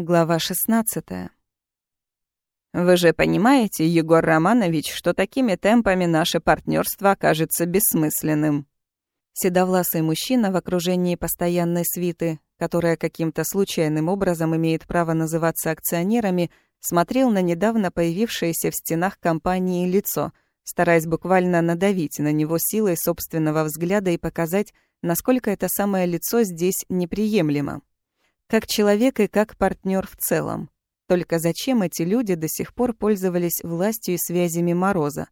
Глава 16. Вы же понимаете, Егор Романович, что такими темпами наше партнерство окажется бессмысленным. Седовласый мужчина в окружении постоянной свиты, которая каким-то случайным образом имеет право называться акционерами, смотрел на недавно появившееся в стенах компании лицо, стараясь буквально надавить на него силой собственного взгляда и показать, насколько это самое лицо здесь неприемлемо. Как человек и как партнер в целом. Только зачем эти люди до сих пор пользовались властью и связями Мороза?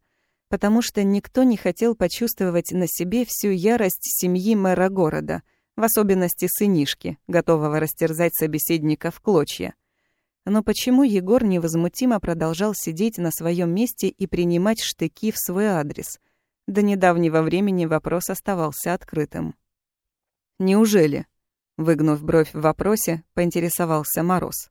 Потому что никто не хотел почувствовать на себе всю ярость семьи мэра города, в особенности сынишки, готового растерзать собеседника в клочья. Но почему Егор невозмутимо продолжал сидеть на своем месте и принимать штыки в свой адрес? До недавнего времени вопрос оставался открытым. «Неужели?» Выгнув бровь в вопросе, поинтересовался Мороз.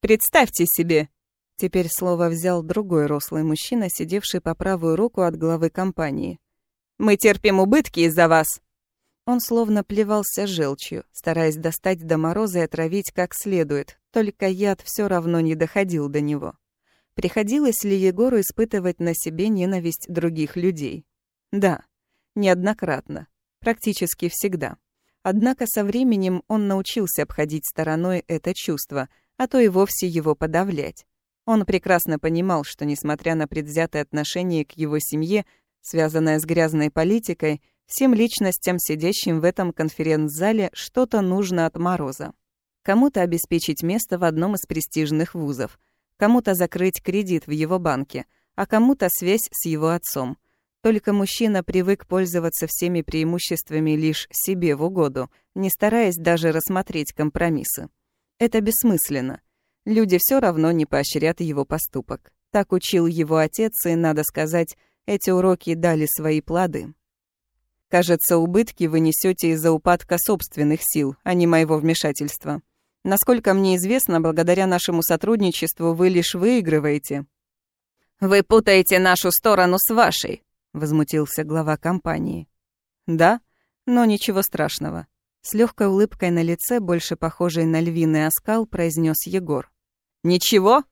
«Представьте себе!» Теперь слово взял другой рослый мужчина, сидевший по правую руку от главы компании. «Мы терпим убытки из-за вас!» Он словно плевался желчью, стараясь достать до мороза и отравить как следует, только яд все равно не доходил до него. Приходилось ли Егору испытывать на себе ненависть других людей? Да, неоднократно, практически всегда. Однако со временем он научился обходить стороной это чувство, а то и вовсе его подавлять. Он прекрасно понимал, что, несмотря на предвзятое отношение к его семье, связанное с грязной политикой, всем личностям, сидящим в этом конференц-зале, что-то нужно от Мороза. Кому-то обеспечить место в одном из престижных вузов, кому-то закрыть кредит в его банке, а кому-то связь с его отцом. Только мужчина привык пользоваться всеми преимуществами лишь себе в угоду, не стараясь даже рассмотреть компромиссы. Это бессмысленно. Люди все равно не поощрят его поступок. Так учил его отец, и, надо сказать, эти уроки дали свои плоды. Кажется, убытки вы несете из-за упадка собственных сил, а не моего вмешательства. Насколько мне известно, благодаря нашему сотрудничеству вы лишь выигрываете. Вы путаете нашу сторону с вашей, возмутился глава компании. Да, но ничего страшного. С легкой улыбкой на лице, больше похожей на львиный оскал, произнес Егор. Ничего?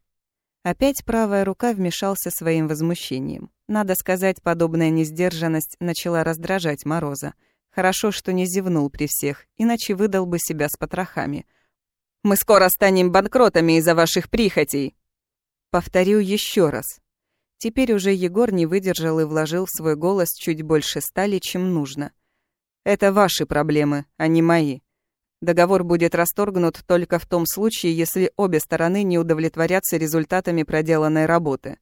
Опять правая рука вмешался своим возмущением. Надо сказать, подобная несдержанность начала раздражать Мороза. Хорошо, что не зевнул при всех, иначе выдал бы себя с потрохами. «Мы скоро станем банкротами из-за ваших прихотей!» Повторю еще раз. Теперь уже Егор не выдержал и вложил в свой голос чуть больше стали, чем нужно. «Это ваши проблемы, а не мои. Договор будет расторгнут только в том случае, если обе стороны не удовлетворятся результатами проделанной работы».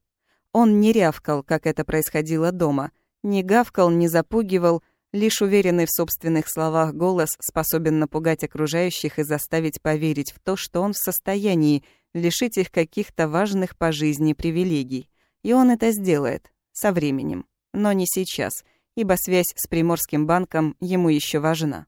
Он не рявкал, как это происходило дома, не гавкал, не запугивал, лишь уверенный в собственных словах голос способен напугать окружающих и заставить поверить в то, что он в состоянии лишить их каких-то важных по жизни привилегий. И он это сделает. Со временем. Но не сейчас, ибо связь с Приморским банком ему еще важна.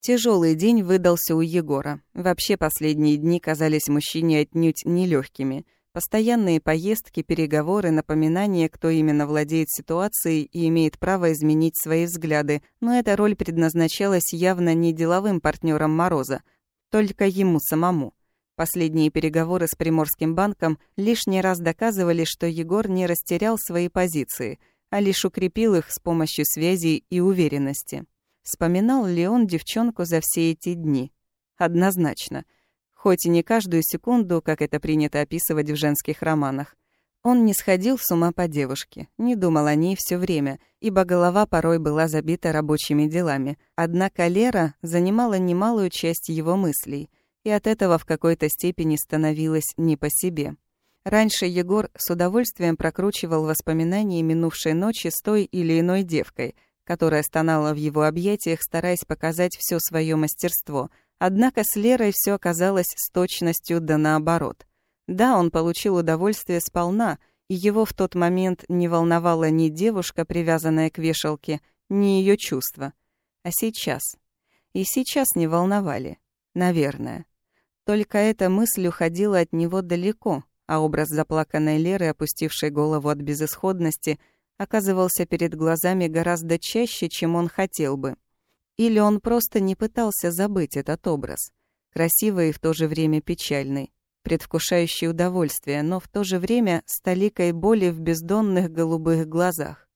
Тяжелый день выдался у Егора. Вообще последние дни казались мужчине отнюдь нелегкими. Постоянные поездки, переговоры, напоминания, кто именно владеет ситуацией и имеет право изменить свои взгляды, но эта роль предназначалась явно не деловым партнерам Мороза, только ему самому. Последние переговоры с Приморским банком лишний раз доказывали, что Егор не растерял свои позиции, а лишь укрепил их с помощью связей и уверенности. Вспоминал ли он девчонку за все эти дни? Однозначно. Хоть и не каждую секунду, как это принято описывать в женских романах. Он не сходил с ума по девушке, не думал о ней все время, ибо голова порой была забита рабочими делами. Однако Лера занимала немалую часть его мыслей — и от этого в какой-то степени становилось не по себе. Раньше Егор с удовольствием прокручивал воспоминания минувшей ночи с той или иной девкой, которая стонала в его объятиях, стараясь показать все свое мастерство. Однако с Лерой все оказалось с точностью да наоборот. Да, он получил удовольствие сполна, и его в тот момент не волновала ни девушка, привязанная к вешалке, ни ее чувства. А сейчас? И сейчас не волновали. Наверное. Только эта мысль уходила от него далеко, а образ заплаканной Леры, опустившей голову от безысходности, оказывался перед глазами гораздо чаще, чем он хотел бы. Или он просто не пытался забыть этот образ, красивый и в то же время печальный. предвкушающий удовольствие, но в то же время с толикой боли в бездонных голубых глазах.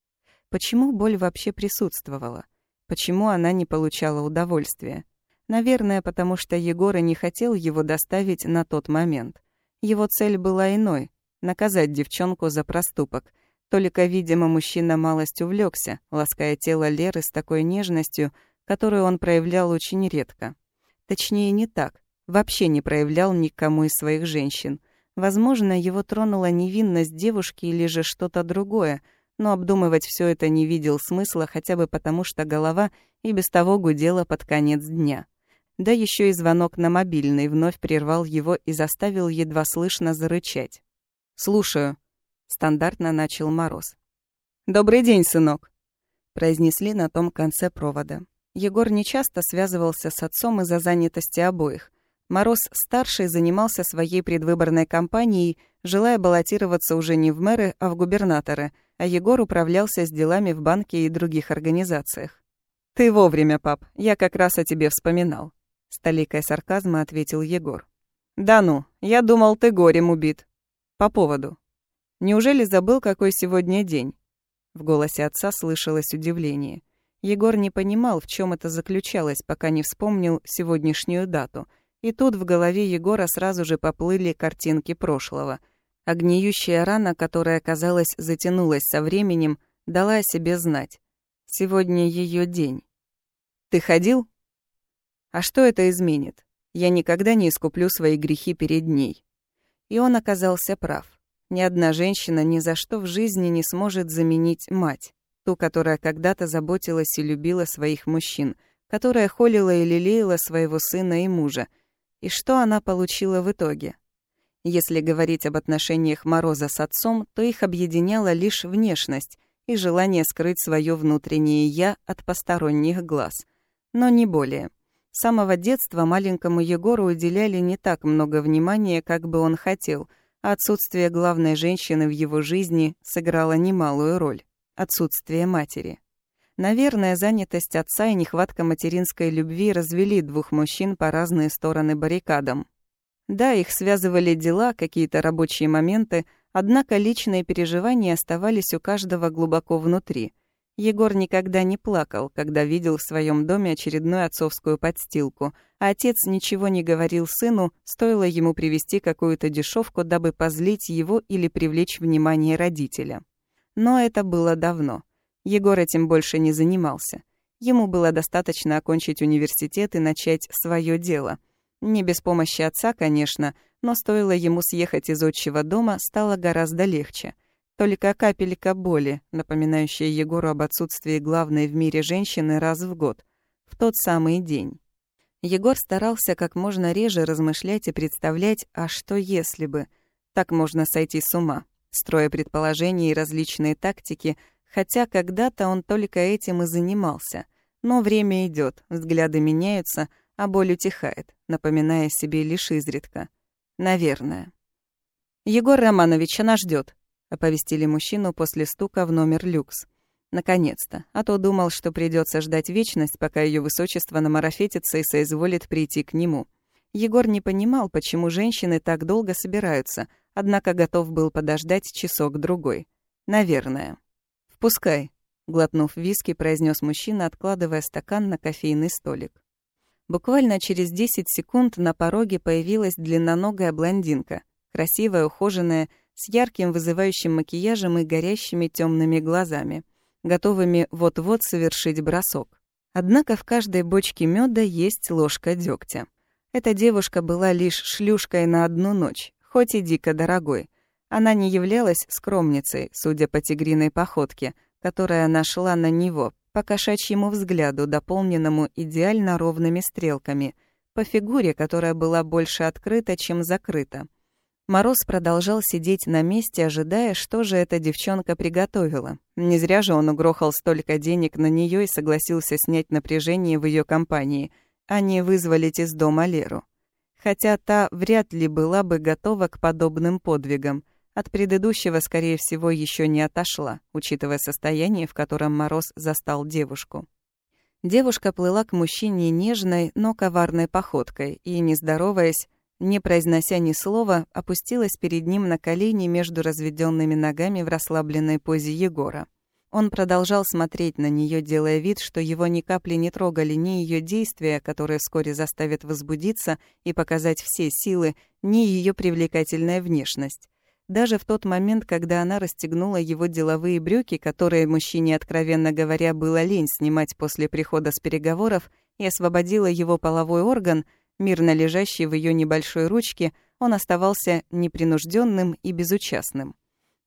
Почему боль вообще присутствовала? Почему она не получала удовольствия? Наверное, потому что Егора не хотел его доставить на тот момент. Его цель была иной — наказать девчонку за проступок. Только, видимо, мужчина малость увлекся, лаская тело Леры с такой нежностью, которую он проявлял очень редко. Точнее, не так. Вообще не проявлял никому из своих женщин. Возможно, его тронула невинность девушки или же что-то другое, но обдумывать все это не видел смысла хотя бы потому, что голова и без того гудела под конец дня. Да еще и звонок на мобильный вновь прервал его и заставил едва слышно зарычать. «Слушаю», — стандартно начал Мороз. «Добрый день, сынок», — произнесли на том конце провода. Егор нечасто связывался с отцом из-за занятости обоих. Мороз-старший занимался своей предвыборной кампанией, желая баллотироваться уже не в мэры, а в губернаторы, а Егор управлялся с делами в банке и других организациях. «Ты вовремя, пап, я как раз о тебе вспоминал», — с толикой сарказма ответил Егор. «Да ну, я думал, ты горем убит». «По поводу». «Неужели забыл, какой сегодня день?» В голосе отца слышалось удивление. Егор не понимал, в чем это заключалось, пока не вспомнил сегодняшнюю дату. И тут в голове Егора сразу же поплыли картинки прошлого. Огниющая рана, которая, казалось, затянулась со временем, дала о себе знать. Сегодня ее день. «Ты ходил?» «А что это изменит? Я никогда не искуплю свои грехи перед ней». И он оказался прав. Ни одна женщина ни за что в жизни не сможет заменить мать ту, которая когда-то заботилась и любила своих мужчин, которая холила и лелеяла своего сына и мужа. И что она получила в итоге? Если говорить об отношениях Мороза с отцом, то их объединяла лишь внешность и желание скрыть свое внутреннее «я» от посторонних глаз. Но не более. С самого детства маленькому Егору уделяли не так много внимания, как бы он хотел, а отсутствие главной женщины в его жизни сыграло немалую роль отсутствие матери. Наверное, занятость отца и нехватка материнской любви развели двух мужчин по разные стороны баррикадам. Да, их связывали дела, какие-то рабочие моменты, однако личные переживания оставались у каждого глубоко внутри. Егор никогда не плакал, когда видел в своем доме очередную отцовскую подстилку, а отец ничего не говорил сыну, стоило ему привести какую-то дешевку, дабы позлить его или привлечь внимание родителя. Но это было давно. Егор этим больше не занимался. Ему было достаточно окончить университет и начать свое дело. Не без помощи отца, конечно, но стоило ему съехать из отчего дома, стало гораздо легче. Только капелька боли, напоминающая Егору об отсутствии главной в мире женщины раз в год, в тот самый день. Егор старался как можно реже размышлять и представлять, а что если бы. Так можно сойти с ума строя предположения и различные тактики, хотя когда-то он только этим и занимался. Но время идет, взгляды меняются, а боль утихает, напоминая себе лишь изредка. Наверное. «Егор Романович, она ждет, оповестили мужчину после стука в номер люкс. Наконец-то, а то думал, что придется ждать вечность, пока ее высочество намарафетится и соизволит прийти к нему. Егор не понимал, почему женщины так долго собираются — однако готов был подождать часок-другой. Наверное. «Впускай», — глотнув виски, произнес мужчина, откладывая стакан на кофейный столик. Буквально через 10 секунд на пороге появилась длинноногая блондинка, красивая, ухоженная, с ярким вызывающим макияжем и горящими темными глазами, готовыми вот-вот совершить бросок. Однако в каждой бочке меда есть ложка дегтя. Эта девушка была лишь шлюшкой на одну ночь, хоть и дико дорогой. Она не являлась скромницей, судя по тигриной походке, которая нашла на него, по кошачьему взгляду, дополненному идеально ровными стрелками, по фигуре, которая была больше открыта, чем закрыта. Мороз продолжал сидеть на месте, ожидая, что же эта девчонка приготовила. Не зря же он угрохал столько денег на нее и согласился снять напряжение в ее компании, а не вызволить из дома Леру хотя та вряд ли была бы готова к подобным подвигам. От предыдущего, скорее всего, еще не отошла, учитывая состояние, в котором Мороз застал девушку. Девушка плыла к мужчине нежной, но коварной походкой и, не здороваясь, не произнося ни слова, опустилась перед ним на колени между разведенными ногами в расслабленной позе Егора. Он продолжал смотреть на нее, делая вид, что его ни капли не трогали ни ее действия, которые вскоре заставят возбудиться и показать все силы, ни ее привлекательная внешность. Даже в тот момент, когда она расстегнула его деловые брюки, которые мужчине, откровенно говоря, было лень снимать после прихода с переговоров, и освободила его половой орган, мирно лежащий в ее небольшой ручке, он оставался непринужденным и безучастным.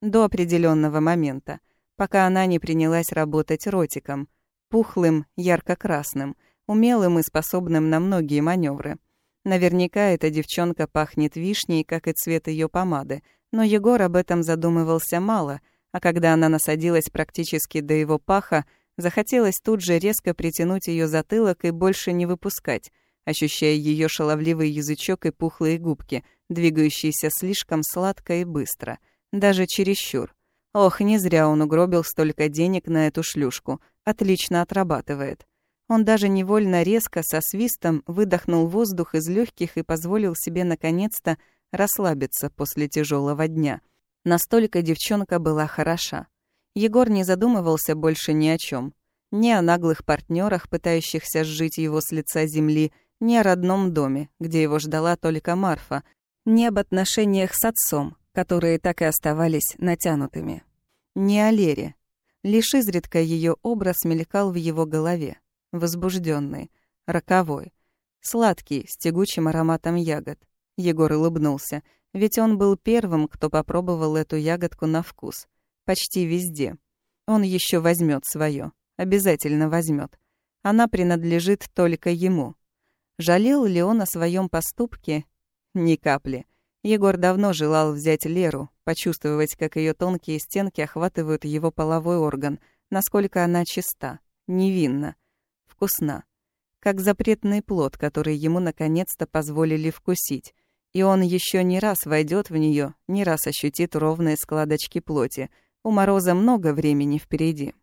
До определенного момента пока она не принялась работать ротиком, пухлым, ярко-красным, умелым и способным на многие маневры. Наверняка эта девчонка пахнет вишней, как и цвет ее помады, но Егор об этом задумывался мало, а когда она насадилась практически до его паха, захотелось тут же резко притянуть ее затылок и больше не выпускать, ощущая ее шаловливый язычок и пухлые губки, двигающиеся слишком сладко и быстро, даже чересчур. Ох, не зря он угробил столько денег на эту шлюшку. Отлично отрабатывает. Он даже невольно резко, со свистом, выдохнул воздух из легких и позволил себе наконец-то расслабиться после тяжелого дня. Настолько девчонка была хороша. Егор не задумывался больше ни о чем, Ни о наглых партнерах, пытающихся сжить его с лица земли, ни о родном доме, где его ждала только Марфа, ни об отношениях с отцом, которые так и оставались натянутыми. Не о Лере. Лишь изредка ее образ мелькал в его голове. Возбужденный, роковой, сладкий, с тягучим ароматом ягод. Егор улыбнулся, ведь он был первым, кто попробовал эту ягодку на вкус. Почти везде. Он еще возьмет свое, обязательно возьмет. Она принадлежит только ему. Жалел ли он о своем поступке? Ни капли. Егор давно желал взять Леру, почувствовать, как ее тонкие стенки охватывают его половой орган, насколько она чиста, невинна, вкусна. Как запретный плод, который ему наконец-то позволили вкусить. И он еще не раз войдет в нее, не раз ощутит ровные складочки плоти. У Мороза много времени впереди.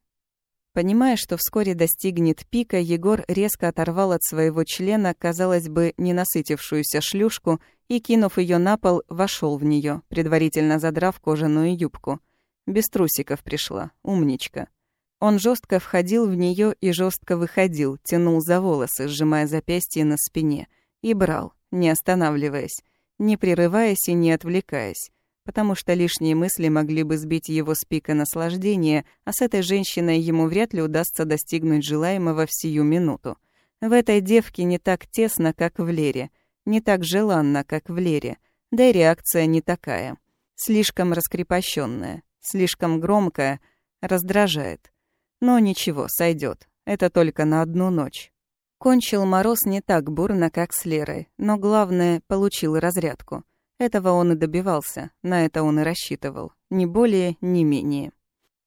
Понимая, что вскоре достигнет пика, Егор резко оторвал от своего члена, казалось бы, ненасытившуюся шлюшку и, кинув ее на пол, вошел в нее, предварительно задрав кожаную юбку. Без трусиков пришла, умничка. Он жестко входил в нее и жестко выходил, тянул за волосы, сжимая запястье на спине, и брал, не останавливаясь, не прерываясь и не отвлекаясь потому что лишние мысли могли бы сбить его с пика наслаждения, а с этой женщиной ему вряд ли удастся достигнуть желаемого в сию минуту. В этой девке не так тесно, как в Лере, не так желанно, как в Лере, да и реакция не такая. Слишком раскрепощенная, слишком громкая, раздражает. Но ничего, сойдет. Это только на одну ночь. Кончил мороз не так бурно, как с Лерой, но главное, получил разрядку. Этого он и добивался, на это он и рассчитывал. Ни более, ни менее.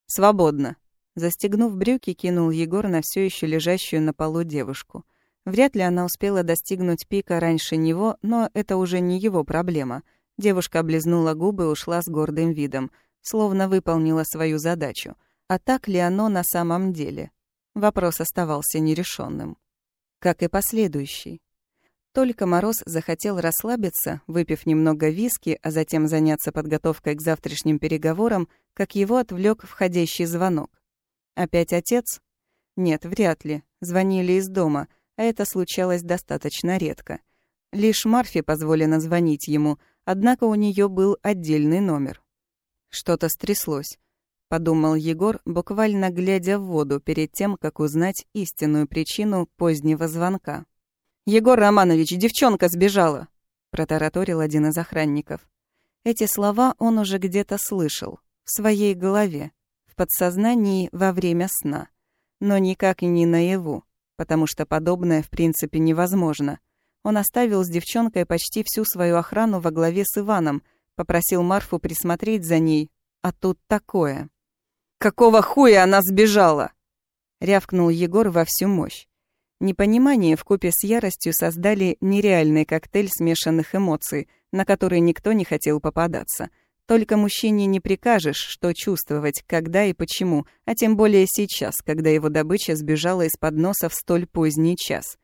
«Свободно!» Застегнув брюки, кинул Егор на все еще лежащую на полу девушку. Вряд ли она успела достигнуть пика раньше него, но это уже не его проблема. Девушка облизнула губы и ушла с гордым видом, словно выполнила свою задачу. А так ли оно на самом деле? Вопрос оставался нерешенным. Как и последующий. Только Мороз захотел расслабиться, выпив немного виски, а затем заняться подготовкой к завтрашним переговорам, как его отвлек входящий звонок. Опять отец? Нет, вряд ли. Звонили из дома, а это случалось достаточно редко. Лишь Марфе позволено звонить ему, однако у нее был отдельный номер. Что-то стряслось, подумал Егор, буквально глядя в воду перед тем, как узнать истинную причину позднего звонка. «Егор Романович, девчонка сбежала!» — протараторил один из охранников. Эти слова он уже где-то слышал, в своей голове, в подсознании во время сна. Но никак не наяву, потому что подобное в принципе невозможно. Он оставил с девчонкой почти всю свою охрану во главе с Иваном, попросил Марфу присмотреть за ней, а тут такое. «Какого хуя она сбежала?» — рявкнул Егор во всю мощь. Непонимание вкупе с яростью создали нереальный коктейль смешанных эмоций, на который никто не хотел попадаться. Только мужчине не прикажешь, что чувствовать, когда и почему, а тем более сейчас, когда его добыча сбежала из-под носа в столь поздний час.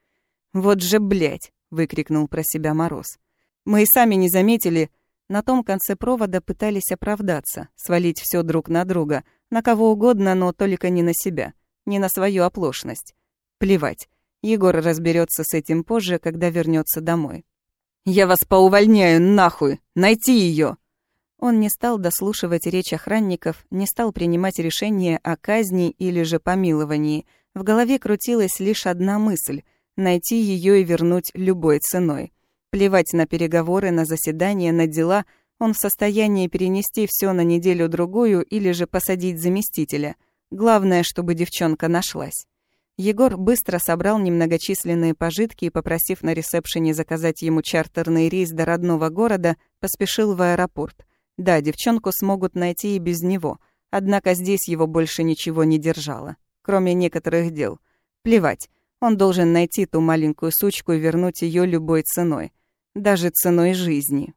«Вот же, блядь!» — выкрикнул про себя Мороз. Мы и сами не заметили. На том конце провода пытались оправдаться, свалить все друг на друга, на кого угодно, но только не на себя, не на свою оплошность. Плевать. Егор разберется с этим позже, когда вернется домой. «Я вас поувольняю, нахуй! Найти ее! Он не стал дослушивать речь охранников, не стал принимать решение о казни или же помиловании. В голове крутилась лишь одна мысль — найти ее и вернуть любой ценой. Плевать на переговоры, на заседания, на дела, он в состоянии перенести все на неделю-другую или же посадить заместителя. Главное, чтобы девчонка нашлась. Егор быстро собрал немногочисленные пожитки и, попросив на ресепшене заказать ему чартерный рейс до родного города, поспешил в аэропорт. Да, девчонку смогут найти и без него, однако здесь его больше ничего не держало, кроме некоторых дел. Плевать, он должен найти ту маленькую сучку и вернуть ее любой ценой, даже ценой жизни.